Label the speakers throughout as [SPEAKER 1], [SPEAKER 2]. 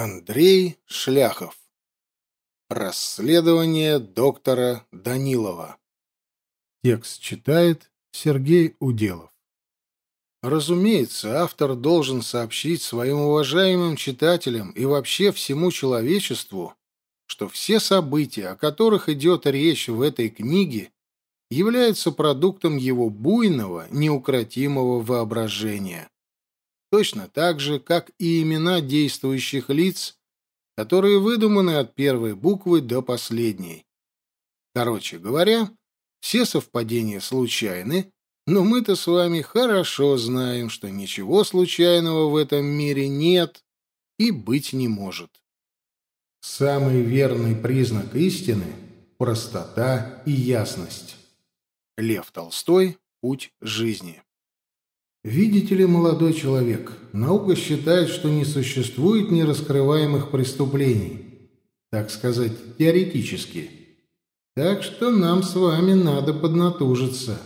[SPEAKER 1] Андрей Шляхов. Расследование доктора Данилова. Текст читает Сергей Уделов. Разумеется, автор должен сообщить своим уважаемым читателям и вообще всему человечеству, что все события, о которых идет речь в этой книге, являются продуктом его буйного, неукротимого воображения точно так же, как и имена действующих лиц, которые выдуманы от первой буквы до последней. Короче говоря, все совпадения случайны, но мы-то с вами хорошо знаем, что ничего случайного в этом мире нет и быть не может. Самый верный признак истины — простота и ясность. Лев Толстой «Путь жизни». Видите ли, молодой человек, наука считает, что не существует нераскрываемых преступлений, так сказать, теоретически. Так что нам с вами надо поднатужиться.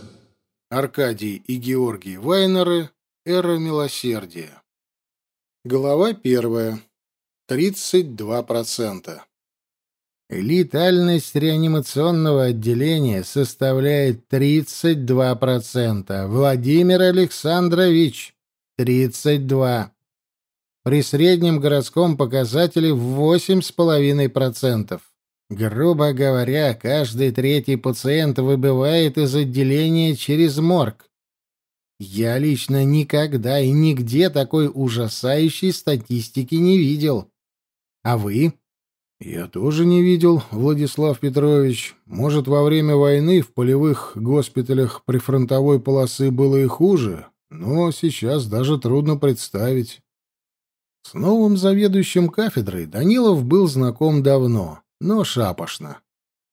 [SPEAKER 1] Аркадий и Георгий Вайнеры. Эра милосердия. Глава первая. 32%.
[SPEAKER 2] Летальность реанимационного отделения составляет 32%. Владимир Александрович – 32%. При среднем городском показателе 8,5%. Грубо говоря, каждый третий пациент выбывает из отделения через морг. Я лично никогда и нигде такой ужасающей статистики не видел. А вы?
[SPEAKER 1] Я тоже не видел, Владислав Петрович. Может, во время войны в полевых госпиталях прифронтовой полосы было и хуже, но сейчас даже трудно представить. С новым заведующим кафедрой Данилов был знаком давно, но шапошно.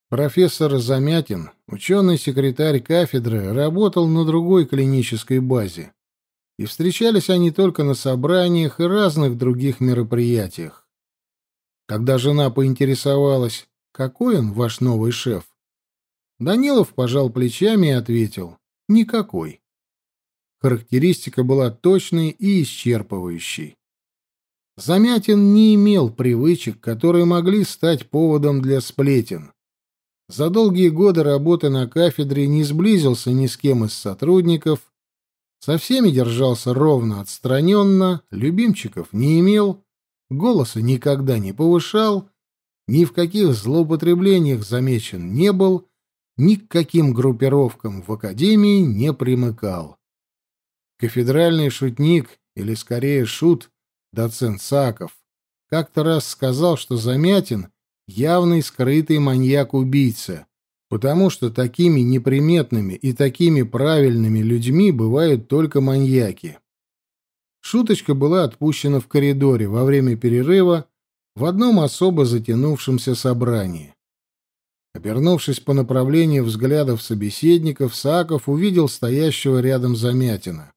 [SPEAKER 1] Профессор Замятин, ученый-секретарь кафедры, работал на другой клинической базе. И встречались они только на собраниях и разных других мероприятиях. Когда жена поинтересовалась, какой он ваш новый шеф, Данилов пожал плечами и ответил «никакой». Характеристика была точной и исчерпывающей. Замятин не имел привычек, которые могли стать поводом для сплетен. За долгие годы работы на кафедре не сблизился ни с кем из сотрудников, со всеми держался ровно отстраненно, любимчиков не имел, голоса никогда не повышал, ни в каких злоупотреблениях замечен не был, ни к каким группировкам в академии не примыкал. Кафедральный шутник, или скорее шут, доцент Саков, как-то раз сказал, что Замятин — явный скрытый маньяк-убийца, потому что такими неприметными и такими правильными людьми бывают только маньяки. Шуточка была отпущена в коридоре во время перерыва в одном особо затянувшемся собрании. Обернувшись по направлению взглядов собеседников, Саков увидел стоящего рядом Замятина.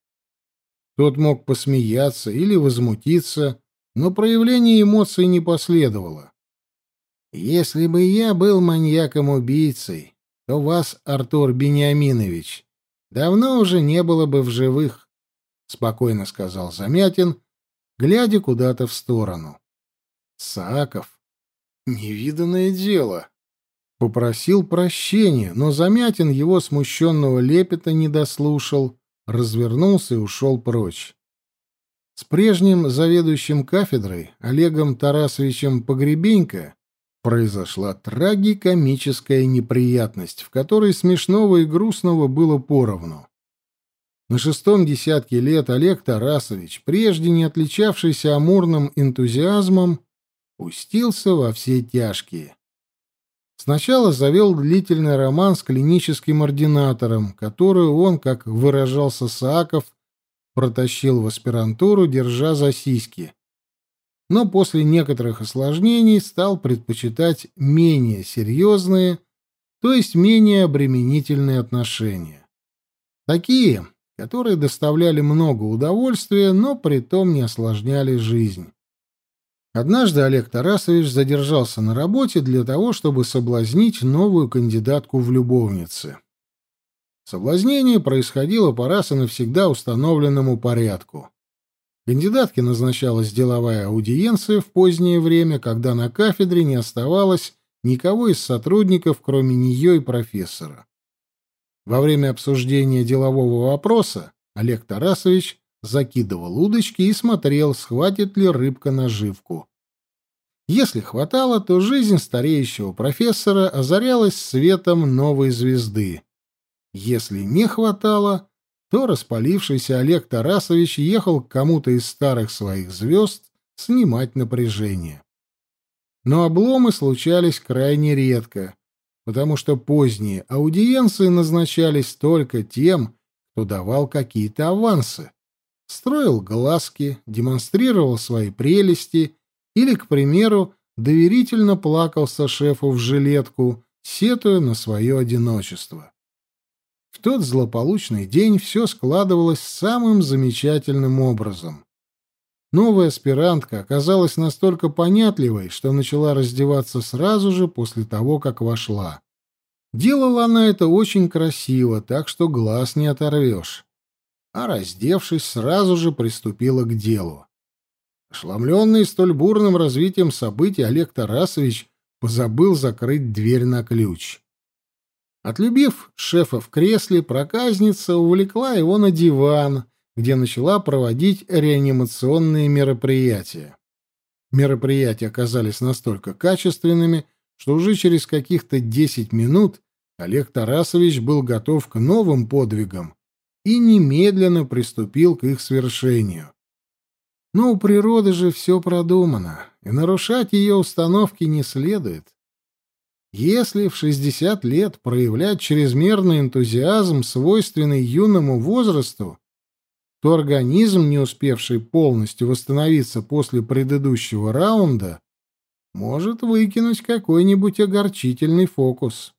[SPEAKER 1] Тот мог посмеяться или возмутиться, но проявление эмоций не последовало. «Если бы я был маньяком-убийцей, то вас, Артур Бениаминович, давно уже не было бы в живых спокойно сказал Замятин, глядя куда-то в сторону. Сааков. Невиданное дело. Попросил прощения, но Замятин его смущенного лепета не дослушал, развернулся и ушел прочь. С прежним заведующим кафедрой Олегом Тарасовичем Погребенько произошла трагикомическая неприятность, в которой смешного и грустного было поровну. На шестом десятке лет Олег Тарасович, прежде не отличавшийся амурным энтузиазмом, пустился во все тяжкие. Сначала завел длительный роман с клиническим ординатором, которую он, как выражался Сааков, протащил в аспирантуру, держа за сиськи. Но после некоторых осложнений стал предпочитать менее серьезные, то есть менее обременительные отношения. Такие, которые доставляли много удовольствия, но при том не осложняли жизнь. Однажды Олег Тарасович задержался на работе для того, чтобы соблазнить новую кандидатку в любовницы. Соблазнение происходило по раз и навсегда установленному порядку. Кандидатке назначалась деловая аудиенция в позднее время, когда на кафедре не оставалось никого из сотрудников, кроме нее и профессора. Во время обсуждения делового вопроса Олег Тарасович закидывал удочки и смотрел, схватит ли рыбка наживку. Если хватало, то жизнь стареющего профессора озарялась светом новой звезды. Если не хватало, то распалившийся Олег Тарасович ехал к кому-то из старых своих звезд снимать напряжение. Но обломы случались крайне редко, потому что поздние аудиенции назначались только тем, кто давал какие-то авансы, строил глазки, демонстрировал свои прелести или, к примеру, доверительно плакался шефу в жилетку, сетуя на свое одиночество. В тот злополучный день все складывалось самым замечательным образом. Новая аспирантка оказалась настолько понятливой, что начала раздеваться сразу же после того, как вошла. Делала она это очень красиво, так что глаз не оторвешь. А раздевшись, сразу же приступила к делу. Ошеломленный столь бурным развитием событий, Олег Тарасович позабыл закрыть дверь на ключ. Отлюбив шефа в кресле, проказница увлекла его на диван, где начала проводить реанимационные мероприятия. Мероприятия оказались настолько качественными, что уже через каких-то десять минут Олег Тарасович был готов к новым подвигам и немедленно приступил к их свершению. Но у природы же все продумано, и нарушать ее установки не следует. Если в 60 лет проявлять чрезмерный энтузиазм, свойственный юному возрасту, то организм, не успевший полностью восстановиться после предыдущего раунда, может выкинуть какой-нибудь огорчительный фокус.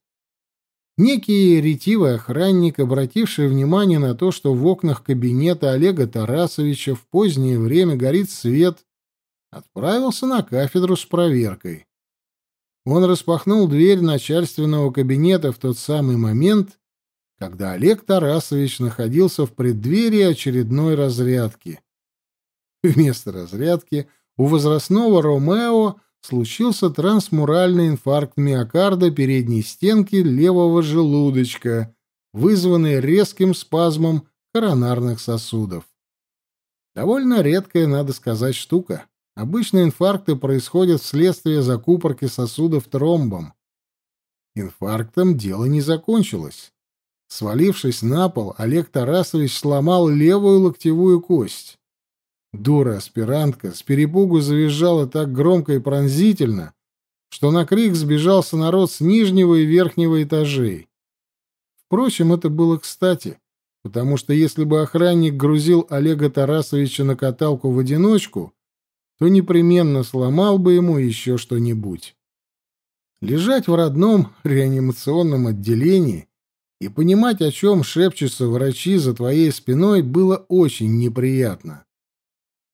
[SPEAKER 1] Некий ретивый охранник, обративший внимание на то, что в окнах кабинета Олега Тарасовича в позднее время горит свет, отправился на кафедру с проверкой. Он распахнул дверь начальственного кабинета в тот самый момент, когда Олег Тарасович находился в преддверии очередной разрядки. Вместо разрядки у возрастного Ромео случился трансмуральный инфаркт миокарда передней стенки левого желудочка, вызванный резким спазмом коронарных сосудов. Довольно редкая, надо сказать, штука. Обычно инфаркты происходят вследствие закупорки сосудов тромбом. Инфарктом дело не закончилось. Свалившись на пол, Олег Тарасович сломал левую локтевую кость. Дура-аспирантка с перепугу завизжала так громко и пронзительно, что на крик сбежался народ с нижнего и верхнего этажей. Впрочем, это было кстати, потому что если бы охранник грузил Олега Тарасовича на каталку в одиночку, то непременно сломал бы ему еще что-нибудь. Лежать в родном реанимационном отделении и понимать, о чем шепчутся врачи за твоей спиной, было очень неприятно.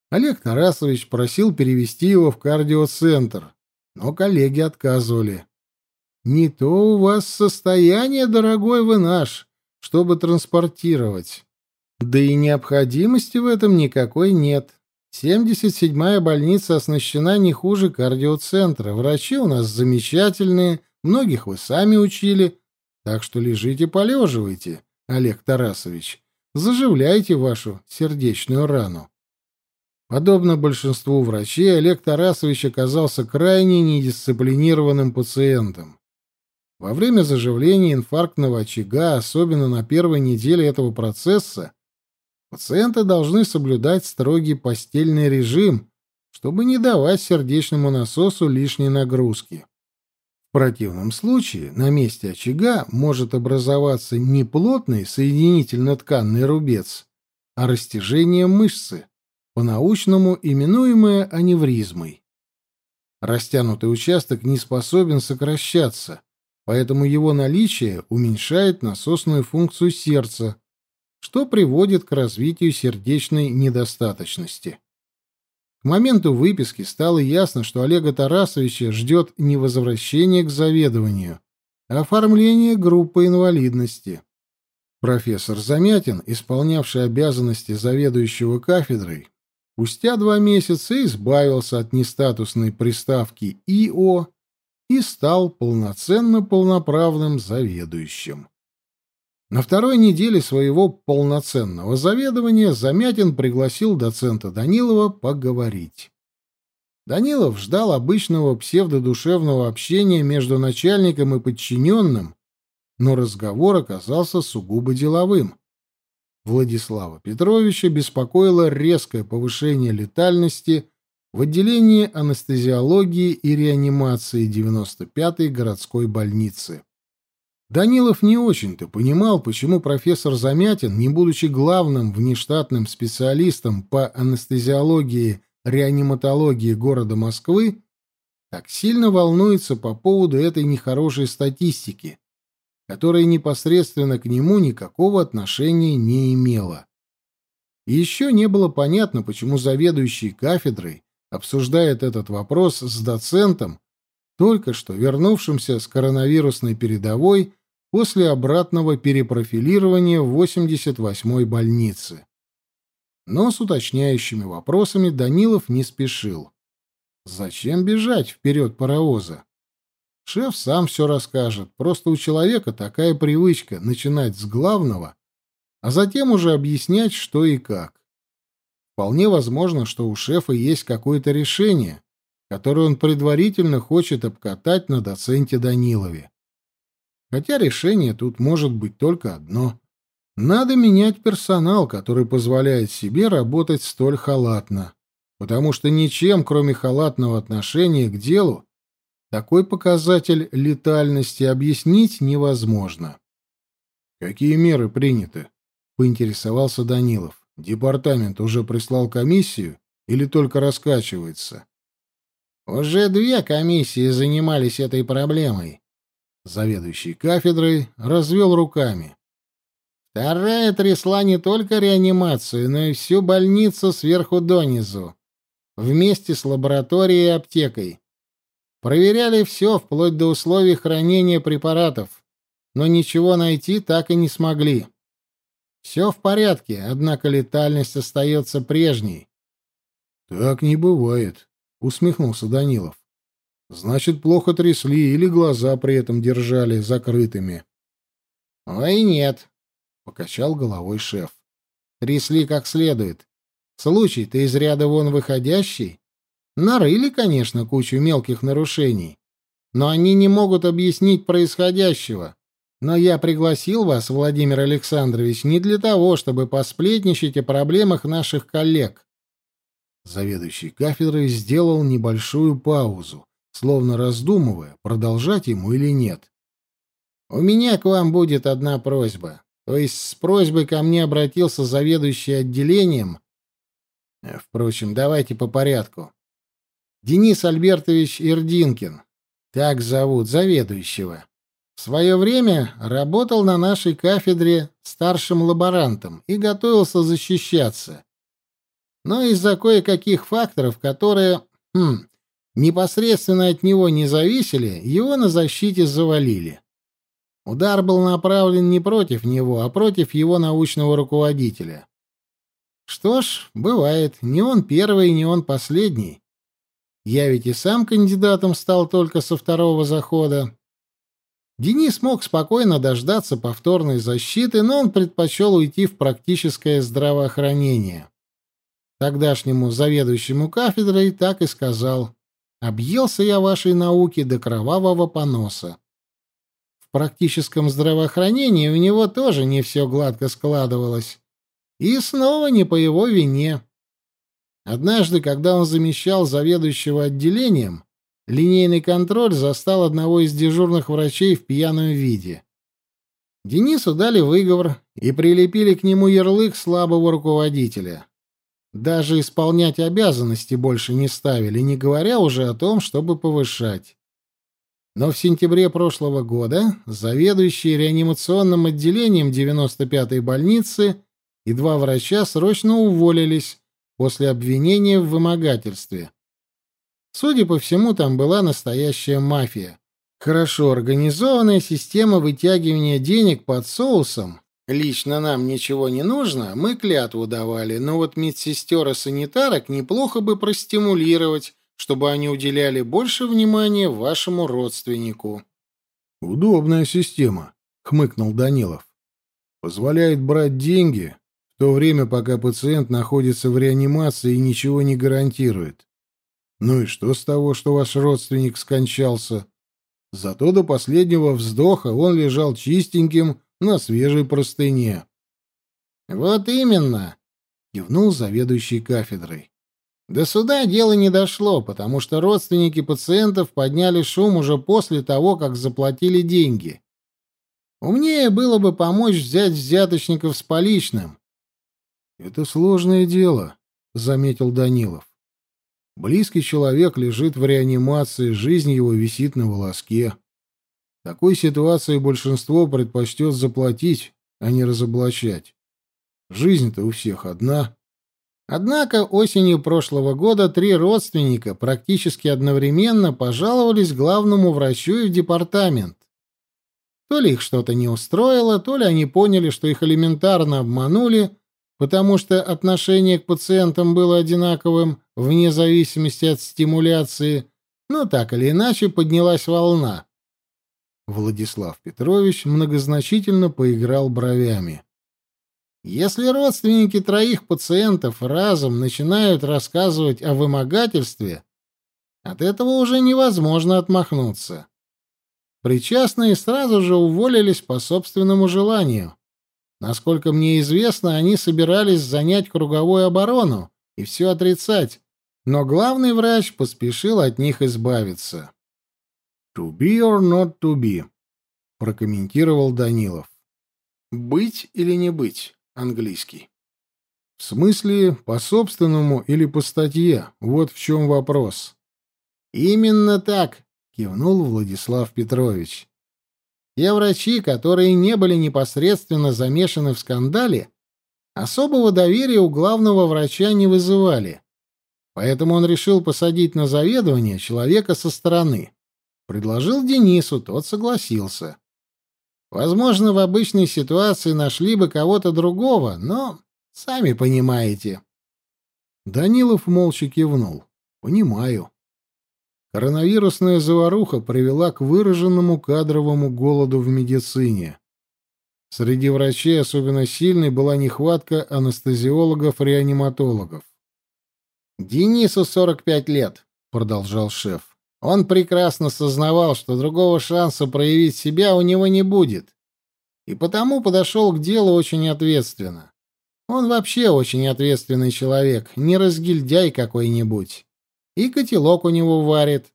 [SPEAKER 1] Олег Тарасович просил перевести его в кардиоцентр, но коллеги отказывали. «Не то у вас состояние, дорогой вы наш, чтобы транспортировать. Да и необходимости в этом никакой нет. 77-я больница оснащена не хуже кардиоцентра. Врачи у нас замечательные, многих вы сами учили. Так что лежите, полеживайте, Олег Тарасович. Заживляйте вашу сердечную рану. Подобно большинству врачей, Олег Тарасович оказался крайне недисциплинированным пациентом. Во время заживления инфарктного очага, особенно на первой неделе этого процесса, Пациенты должны соблюдать строгий постельный режим, чтобы не давать сердечному насосу лишней нагрузки. В противном случае на месте очага может образоваться не плотный соединительно-тканный рубец, а растяжение мышцы, по-научному именуемое аневризмой. Растянутый участок не способен сокращаться, поэтому его наличие уменьшает насосную функцию сердца, что приводит к развитию сердечной недостаточности. К моменту выписки стало ясно, что Олега Тарасовича ждет не возвращение к заведованию, а оформление группы инвалидности. Профессор Замятин, исполнявший обязанности заведующего кафедрой, спустя два месяца избавился от нестатусной приставки ИО и стал полноценно полноправным заведующим. На второй неделе своего полноценного заведования Замятин пригласил доцента Данилова поговорить. Данилов ждал обычного псевдодушевного общения между начальником и подчиненным, но разговор оказался сугубо деловым. Владислава Петровича беспокоило резкое повышение летальности в отделении анестезиологии и реанимации 95-й городской больницы. Данилов не очень-то понимал, почему профессор Замятин, не будучи главным внештатным специалистом по анестезиологии реаниматологии города Москвы, так сильно волнуется по поводу этой нехорошей статистики, которая непосредственно к нему никакого отношения не имела. И еще не было понятно, почему заведующий кафедрой обсуждает этот вопрос с доцентом, только что вернувшимся с коронавирусной передовой после обратного перепрофилирования в 88-й больнице. Но с уточняющими вопросами Данилов не спешил. Зачем бежать вперед паровоза? Шеф сам все расскажет. Просто у человека такая привычка начинать с главного, а затем уже объяснять, что и как. Вполне возможно, что у шефа есть какое-то решение, которое он предварительно хочет обкатать на доценте Данилове. Хотя решение тут может быть только одно. Надо менять персонал, который позволяет себе работать столь халатно. Потому что ничем, кроме халатного отношения к делу, такой показатель летальности объяснить невозможно. «Какие меры приняты?» — поинтересовался Данилов. «Департамент уже прислал комиссию или только раскачивается?»
[SPEAKER 2] «Уже две комиссии занимались этой проблемой».
[SPEAKER 1] Заведующий кафедрой развел руками.
[SPEAKER 2] Вторая трясла не только реанимацию, но и всю больницу сверху донизу, вместе с лабораторией и аптекой. Проверяли все, вплоть до условий хранения препаратов, но ничего найти так и не смогли. Все в порядке, однако летальность остается прежней.
[SPEAKER 1] — Так не бывает, — усмехнулся Данилов. — Значит, плохо трясли или глаза при этом держали закрытыми.
[SPEAKER 2] — Ой, нет, — покачал головой шеф. — Трясли как следует. Случай-то из ряда вон выходящий. Нарыли, конечно, кучу мелких нарушений, но они не могут объяснить происходящего. Но я пригласил вас, Владимир Александрович, не для того, чтобы посплетничать о проблемах наших коллег.
[SPEAKER 1] Заведующий кафедрой сделал небольшую паузу, словно раздумывая, продолжать ему или нет.
[SPEAKER 2] У меня к вам будет одна просьба. То есть с просьбой ко мне обратился заведующий отделением. Впрочем, давайте по порядку. Денис Альбертович Ирдинкин. Так зовут заведующего. В свое время работал на нашей кафедре старшим лаборантом и готовился защищаться. Но из-за кое-каких факторов, которые хм, непосредственно от него не зависели, его на защите завалили. Удар был направлен не против него, а против его научного руководителя. Что ж, бывает, не он первый, не он последний. Я ведь и сам кандидатом стал только со второго захода. Денис мог спокойно дождаться повторной защиты, но он предпочел уйти в практическое здравоохранение. Тогдашнему заведующему кафедрой так и сказал. «Объелся я вашей науки до кровавого поноса». В практическом здравоохранении у него тоже не все гладко складывалось. И снова не по его вине. Однажды, когда он замещал заведующего отделением, линейный контроль застал одного из дежурных врачей в пьяном виде. Денису дали выговор и прилепили к нему ярлык слабого руководителя. Даже исполнять обязанности больше не ставили, не говоря уже о том, чтобы повышать. Но в сентябре прошлого года заведующий реанимационным отделением 95-й больницы и два врача срочно уволились после обвинения в вымогательстве. Судя по всему, там была настоящая мафия. Хорошо организованная система вытягивания денег под соусом, Лично нам ничего не нужно, мы клятву давали, но вот медсестер и санитарок неплохо бы простимулировать, чтобы они уделяли больше внимания вашему родственнику.
[SPEAKER 1] Удобная система, хмыкнул Данилов. Позволяет брать деньги в то время, пока пациент находится в реанимации и ничего не гарантирует. Ну и что с того, что ваш родственник скончался? Зато до последнего вздоха он лежал чистеньким на свежей простыне.
[SPEAKER 2] «Вот именно!» — кивнул заведующий кафедрой. До суда дело не дошло, потому что родственники пациентов подняли шум уже после того, как заплатили деньги. Умнее было бы помочь взять взяточников с поличным.
[SPEAKER 1] «Это сложное дело», — заметил Данилов. «Близкий человек лежит в реанимации, жизнь его висит на волоске. В такой ситуации большинство предпочтет заплатить, а не разоблачать. Жизнь-то у всех одна.
[SPEAKER 2] Однако осенью прошлого года три родственника практически одновременно пожаловались главному врачу и в департамент. То ли их что-то не устроило, то ли они поняли, что их элементарно обманули, потому что отношение к пациентам было одинаковым вне зависимости от стимуляции, но так или иначе поднялась волна.
[SPEAKER 1] Владислав Петрович многозначительно поиграл бровями.
[SPEAKER 2] Если родственники троих пациентов разом начинают рассказывать о вымогательстве, от этого уже невозможно отмахнуться. Причастные сразу же уволились по собственному желанию. Насколько мне известно, они собирались занять круговую оборону и все отрицать, но главный врач поспешил от них избавиться.
[SPEAKER 1] «To be or not to be», — прокомментировал Данилов.
[SPEAKER 2] «Быть или не быть» английский.
[SPEAKER 1] В смысле, по собственному или по статье? Вот в чем вопрос.
[SPEAKER 2] Именно так, кивнул Владислав Петрович. Те врачи, которые не были непосредственно замешаны в скандале, особого доверия у главного врача не вызывали. Поэтому он решил посадить на заведование человека со стороны. Предложил Денису, тот согласился. Возможно, в обычной ситуации нашли бы кого-то другого, но сами понимаете.
[SPEAKER 1] Данилов молча кивнул. Понимаю. Коронавирусная заваруха привела к выраженному кадровому голоду в медицине. Среди врачей особенно сильной была нехватка анестезиологов-реаниматологов.
[SPEAKER 2] «Денису 45 лет», — продолжал шеф. Он прекрасно сознавал, что другого шанса проявить себя у него не будет, и потому подошел к делу очень ответственно. Он вообще очень ответственный человек, не разгильдяй какой-нибудь. И котелок у него варит.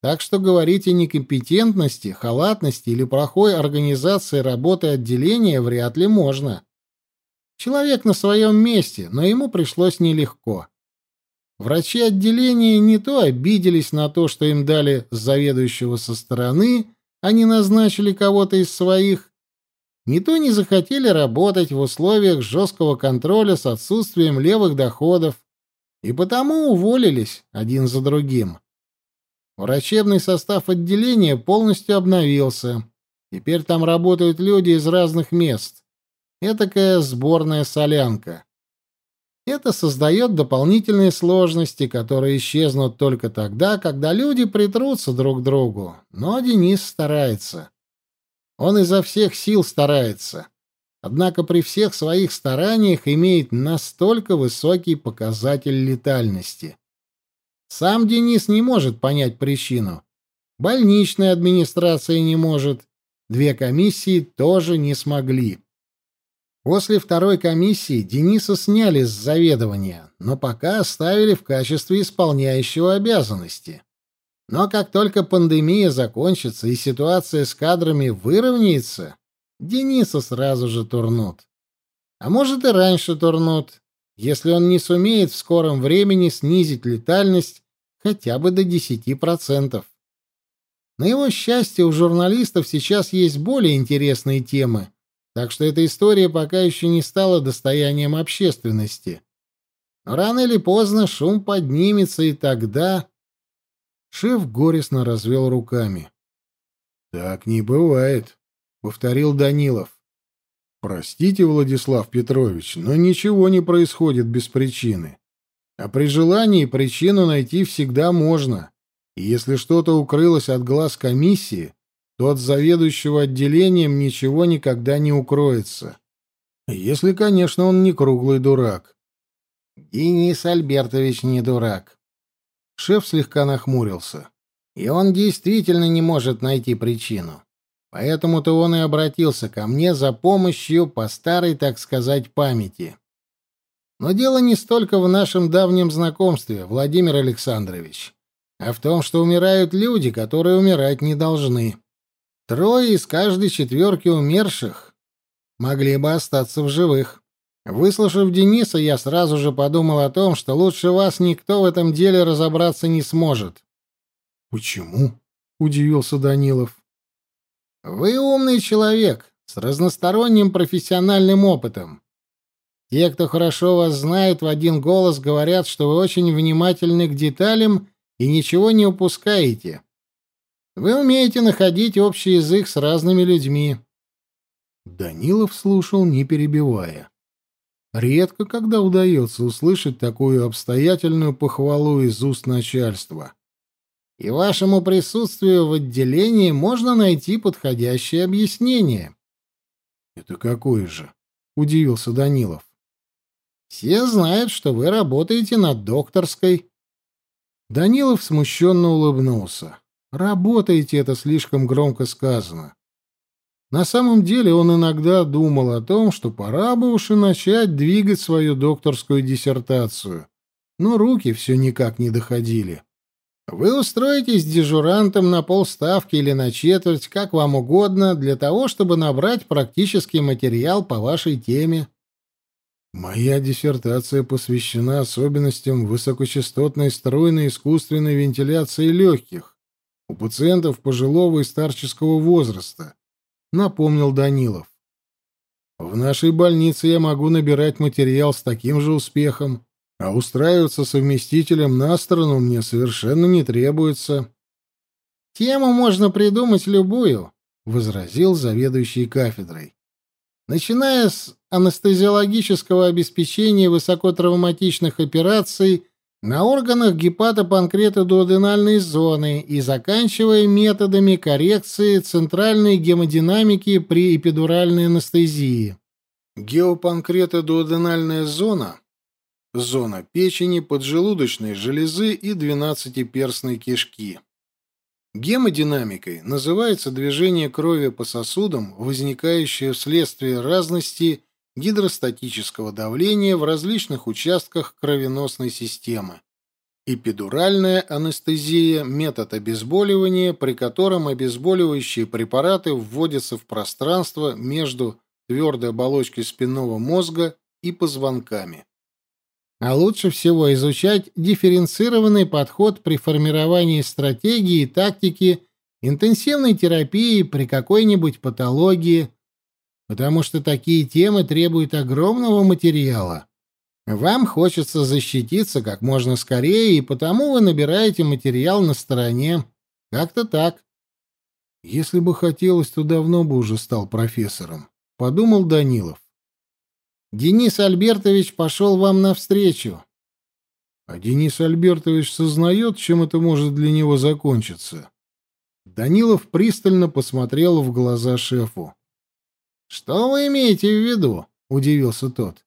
[SPEAKER 2] Так что говорить о некомпетентности, халатности или плохой организации работы отделения вряд ли можно. Человек на своем месте, но ему пришлось нелегко. Врачи отделения не то обиделись на то, что им дали заведующего со стороны, а не назначили кого-то из своих, не то не захотели работать в условиях жесткого контроля с отсутствием левых доходов, и потому уволились один за другим. Врачебный состав отделения полностью обновился. Теперь там работают люди из разных мест. Этакая сборная солянка. Это создает дополнительные сложности, которые исчезнут только тогда, когда люди притрутся друг к другу. Но Денис старается. Он изо всех сил старается. Однако при всех своих стараниях имеет настолько высокий показатель летальности. Сам Денис не может понять причину. Больничная администрация не может. Две комиссии тоже не смогли. После второй комиссии Дениса сняли с заведования, но пока оставили в качестве исполняющего обязанности. Но как только пандемия закончится и ситуация с кадрами выровняется, Дениса сразу же турнут. А может и раньше турнут, если он не сумеет в скором времени снизить летальность хотя бы до 10%. На его счастье, у журналистов сейчас есть более интересные темы, так что эта история пока еще не стала достоянием общественности. Но рано или поздно шум поднимется, и тогда... Шеф горестно развел руками. «Так не бывает», — повторил Данилов.
[SPEAKER 1] Простите, Владислав Петрович, но ничего не происходит без причины. А при желании причину найти всегда можно. И если что-то укрылось от глаз комиссии, то от заведующего отделением ничего никогда не укроется. Если, конечно, он не круглый дурак.
[SPEAKER 2] Денис Альбертович не дурак.
[SPEAKER 1] Шеф слегка нахмурился.
[SPEAKER 2] И он действительно не может найти причину. Поэтому-то он и обратился ко мне за помощью по старой, так сказать, памяти. Но дело не столько в нашем давнем знакомстве, Владимир Александрович, а в том, что умирают люди, которые умирать не должны. Трое из каждой четверки умерших могли бы остаться в живых. Выслушав Дениса, я сразу же подумал о том, что лучше вас никто в этом деле разобраться не сможет.
[SPEAKER 1] «Почему?» — удивился Данилов.
[SPEAKER 2] «Вы умный человек с разносторонним профессиональным опытом. Те, кто хорошо вас знает, в один голос говорят, что вы очень внимательны к деталям и ничего не упускаете. Вы умеете находить общий язык с разными людьми.
[SPEAKER 1] Данилов слушал, не перебивая. Редко когда удается услышать такую обстоятельную похвалу из уст начальства.
[SPEAKER 2] И вашему присутствию в отделении можно найти подходящее объяснение.
[SPEAKER 1] Это какое же? удивился Данилов.
[SPEAKER 2] Все знают, что вы работаете над докторской.
[SPEAKER 1] Данилов смущенно улыбнулся. Работаете это слишком громко сказано. На самом деле он иногда думал о том, что пора бы уж и начать двигать свою докторскую диссертацию, но руки все никак не доходили.
[SPEAKER 2] Вы устроитесь дежурантом на полставки или на четверть, как вам угодно, для того, чтобы набрать практический материал по вашей теме.
[SPEAKER 1] Моя диссертация посвящена особенностям высокочастотной струйной искусственной вентиляции легких у пациентов пожилого и старческого возраста, напомнил Данилов. В нашей больнице я могу набирать материал с таким же успехом, а устраиваться совместителем на сторону мне совершенно не требуется.
[SPEAKER 2] Тему можно придумать любую, возразил заведующий кафедрой. Начиная с анестезиологического обеспечения высокотравматичных операций на органах гепатопанкретодуоденальной зоны и заканчивая методами коррекции центральной гемодинамики при эпидуральной анестезии.
[SPEAKER 1] Геопанкретодуоденальная зона – зона печени, поджелудочной железы и двенадцатиперстной кишки. Гемодинамикой называется движение крови по сосудам, возникающее вследствие разности гидростатического давления в различных участках кровеносной системы. Эпидуральная анестезия – метод обезболивания, при котором обезболивающие препараты вводятся в пространство между твердой оболочкой спинного мозга и позвонками.
[SPEAKER 2] А лучше всего изучать дифференцированный подход при формировании стратегии и тактики интенсивной терапии при какой-нибудь патологии, потому что такие темы требуют огромного материала. Вам хочется защититься как можно скорее, и потому вы набираете материал на стороне. Как-то так.
[SPEAKER 1] Если бы хотелось, то давно бы уже стал профессором, подумал Данилов.
[SPEAKER 2] Денис Альбертович пошел вам навстречу.
[SPEAKER 1] А Денис Альбертович сознает, чем это может для него закончиться. Данилов пристально посмотрел в глаза шефу.
[SPEAKER 2] «Что вы имеете в виду?» — удивился тот.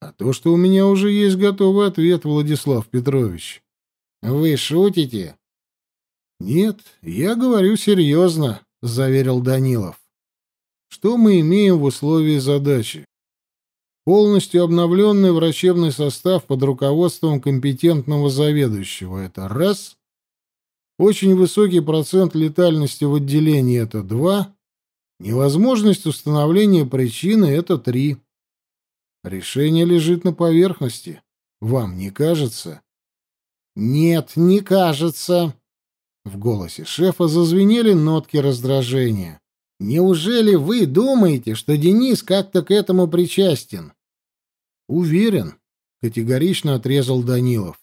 [SPEAKER 1] «А то, что у меня уже есть готовый ответ, Владислав Петрович».
[SPEAKER 2] «Вы шутите?»
[SPEAKER 1] «Нет, я говорю серьезно», — заверил Данилов. «Что мы имеем в условии задачи? Полностью обновленный врачебный состав под руководством компетентного заведующего — это раз. Очень высокий процент летальности в отделении — это два. Невозможность установления причины — это три. Решение лежит на поверхности. Вам не кажется?
[SPEAKER 2] Нет, не кажется. В голосе шефа зазвенели нотки раздражения. Неужели вы думаете, что Денис как-то к этому причастен?
[SPEAKER 1] Уверен, категорично отрезал Данилов.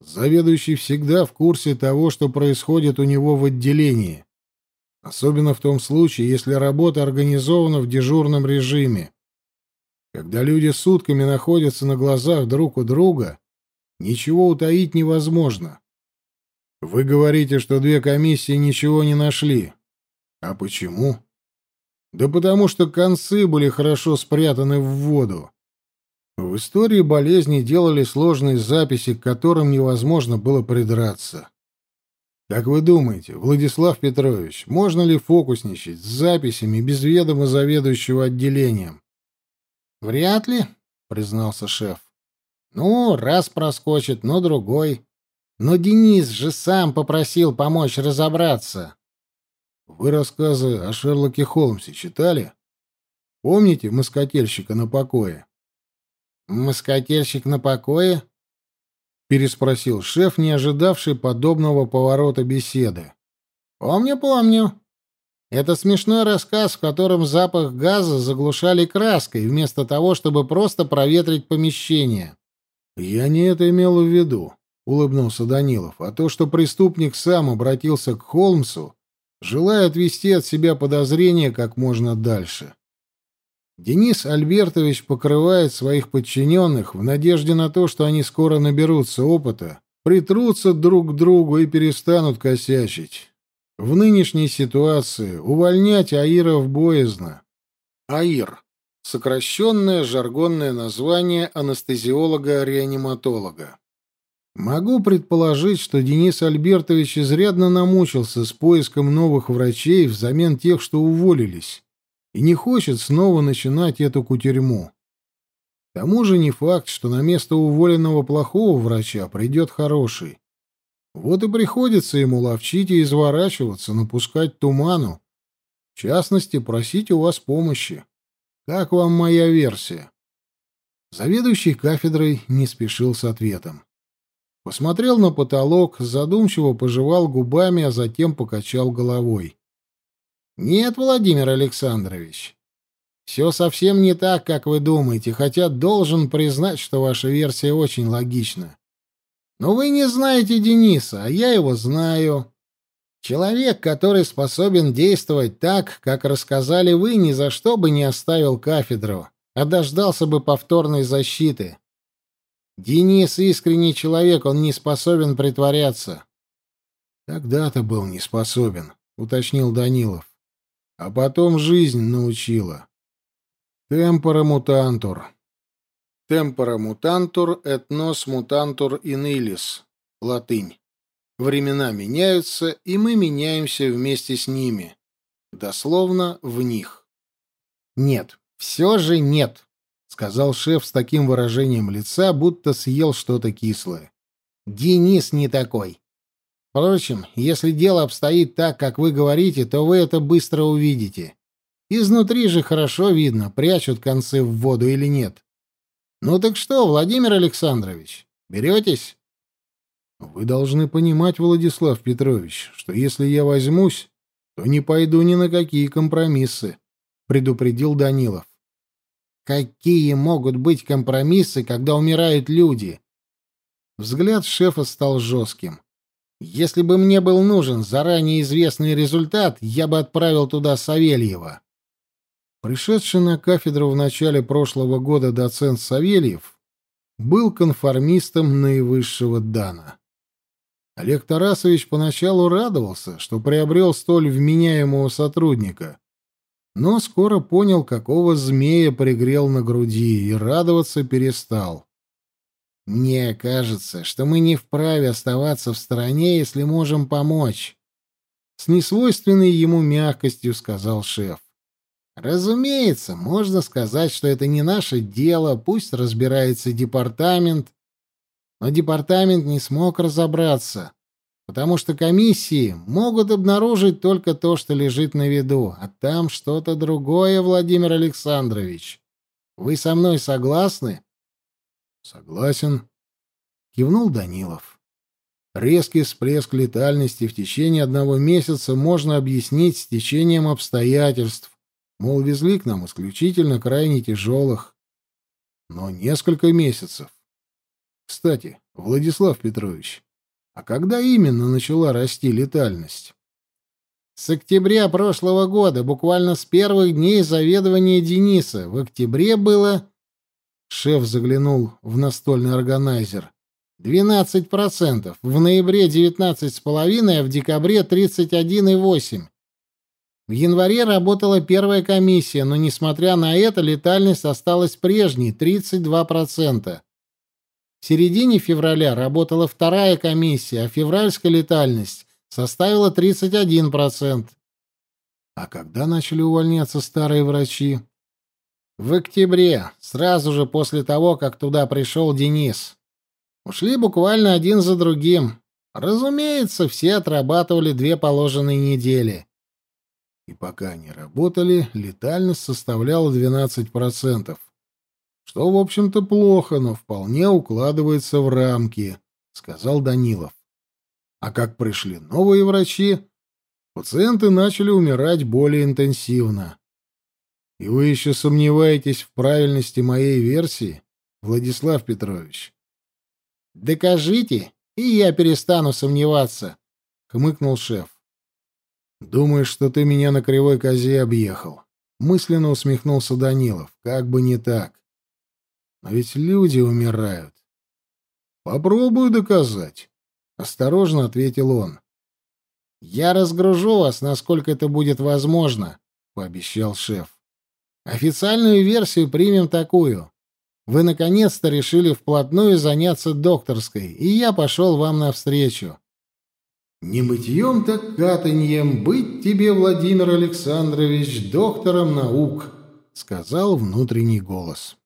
[SPEAKER 1] Заведующий всегда в курсе того, что происходит у него в отделении. Особенно в том случае, если работа организована в дежурном режиме. Когда люди сутками находятся на глазах друг у друга, ничего утаить невозможно. Вы говорите, что две комиссии ничего не нашли. А почему? Да потому что концы были хорошо спрятаны в воду. В истории болезни делали сложные записи, к которым невозможно было придраться. Как вы думаете, Владислав Петрович, можно ли фокусничать с записями без ведома заведующего отделением?
[SPEAKER 2] Вряд ли, признался шеф. Ну, раз проскочит, но другой. Но Денис же сам попросил помочь разобраться.
[SPEAKER 1] Вы рассказы о Шерлоке Холмсе читали? Помните москательщика на покое?
[SPEAKER 2] Москательщик на покое?
[SPEAKER 1] Переспросил шеф, не ожидавший подобного поворота беседы.
[SPEAKER 2] Помню, помню. Это смешной рассказ, в котором запах газа заглушали краской, вместо того, чтобы просто проветрить помещение.
[SPEAKER 1] Я не это имел в виду, улыбнулся Данилов, а то, что преступник сам обратился к Холмсу, желая отвести от себя подозрения как можно дальше. Денис Альбертович покрывает своих подчиненных в надежде на то, что они скоро наберутся опыта, притрутся друг к другу и перестанут косячить. В нынешней ситуации увольнять Аиров боязно. Аир — сокращенное жаргонное название анестезиолога-реаниматолога. Могу предположить, что Денис Альбертович изрядно намучился с поиском новых врачей взамен тех, что уволились, и не хочет снова начинать эту кутерьму. К тому же не факт, что на место уволенного плохого врача придет хороший. Вот и приходится ему ловчить и изворачиваться, напускать туману. В частности, просить у вас помощи. Как вам моя версия? Заведующий кафедрой не спешил с ответом. Посмотрел на потолок, задумчиво пожевал губами, а затем покачал головой. «Нет, Владимир Александрович, все совсем не так, как вы думаете, хотя должен признать, что ваша версия очень логична. Но вы не знаете Дениса, а я его знаю. Человек, который способен действовать так, как рассказали вы, ни за что бы не оставил кафедру, а дождался бы повторной защиты. Денис искренний человек, он не способен притворяться. Когда-то был не способен, уточнил Данилов. А потом жизнь научила. Темпора мутантур. Темпора мутантур mutantur in illis. Латынь. Времена меняются, и мы меняемся вместе с ними. Дословно в них.
[SPEAKER 2] Нет, все же нет, сказал шеф с таким выражением лица, будто съел что-то кислое. Денис не такой. Впрочем, если дело обстоит так, как вы говорите, то вы это быстро увидите. Изнутри же хорошо видно, прячут концы в воду или нет. Ну так что, Владимир Александрович, беретесь?
[SPEAKER 1] Вы должны понимать, Владислав Петрович, что если я возьмусь, то не пойду ни на какие компромиссы, предупредил Данилов.
[SPEAKER 2] Какие могут быть компромиссы, когда умирают люди? Взгляд шефа стал жестким. Если бы мне был нужен заранее известный результат, я бы отправил туда Савельева.
[SPEAKER 1] Пришедший на кафедру в начале прошлого года доцент Савельев был конформистом наивысшего дана. Олег Тарасович поначалу радовался, что приобрел столь вменяемого сотрудника, но скоро понял, какого змея пригрел на груди, и радоваться перестал.
[SPEAKER 2] «Мне кажется, что мы не вправе оставаться в стороне, если можем помочь», — с несвойственной ему мягкостью сказал шеф. Разумеется, можно сказать, что это не наше дело, пусть разбирается департамент. Но департамент не смог разобраться, потому что комиссии могут обнаружить только то, что лежит на виду, а там что-то другое, Владимир Александрович. Вы со мной согласны?
[SPEAKER 1] Согласен, кивнул Данилов. Резкий всплеск летальности в течение одного месяца можно объяснить стечением обстоятельств, Мол, везли к нам исключительно крайне тяжелых. Но несколько месяцев. Кстати, Владислав Петрович, а когда именно начала расти летальность?
[SPEAKER 2] С октября прошлого года, буквально с первых дней заведования Дениса, в октябре было... Шеф заглянул в настольный органайзер. 12%, в ноябре 19,5%, а в декабре 31,8%. В январе работала первая комиссия, но, несмотря на это, летальность осталась прежней — 32%. В середине февраля работала вторая комиссия, а февральская летальность составила 31%. А когда начали увольняться старые врачи? В октябре, сразу же после того, как туда пришел Денис. Ушли буквально один за другим. Разумеется, все отрабатывали две положенные недели.
[SPEAKER 1] И пока они работали, летальность составляла 12%. Что, в общем-то, плохо, но вполне укладывается в рамки, сказал Данилов. А как пришли новые врачи, пациенты начали умирать более интенсивно. И вы еще сомневаетесь в правильности моей версии, Владислав Петрович?
[SPEAKER 2] Докажите, и я перестану сомневаться, хмыкнул шеф.
[SPEAKER 1] Думаешь, что ты меня на кривой козе объехал? Мысленно усмехнулся Данилов. Как бы не так. Но ведь люди умирают. Попробую доказать. Осторожно ответил он.
[SPEAKER 2] «Я разгружу вас, насколько это будет возможно», — пообещал шеф. «Официальную версию примем такую. Вы наконец-то решили вплотную заняться докторской, и я пошел вам навстречу».
[SPEAKER 1] «Не мытьем, так катаньем быть тебе, Владимир Александрович, доктором наук», — сказал внутренний голос.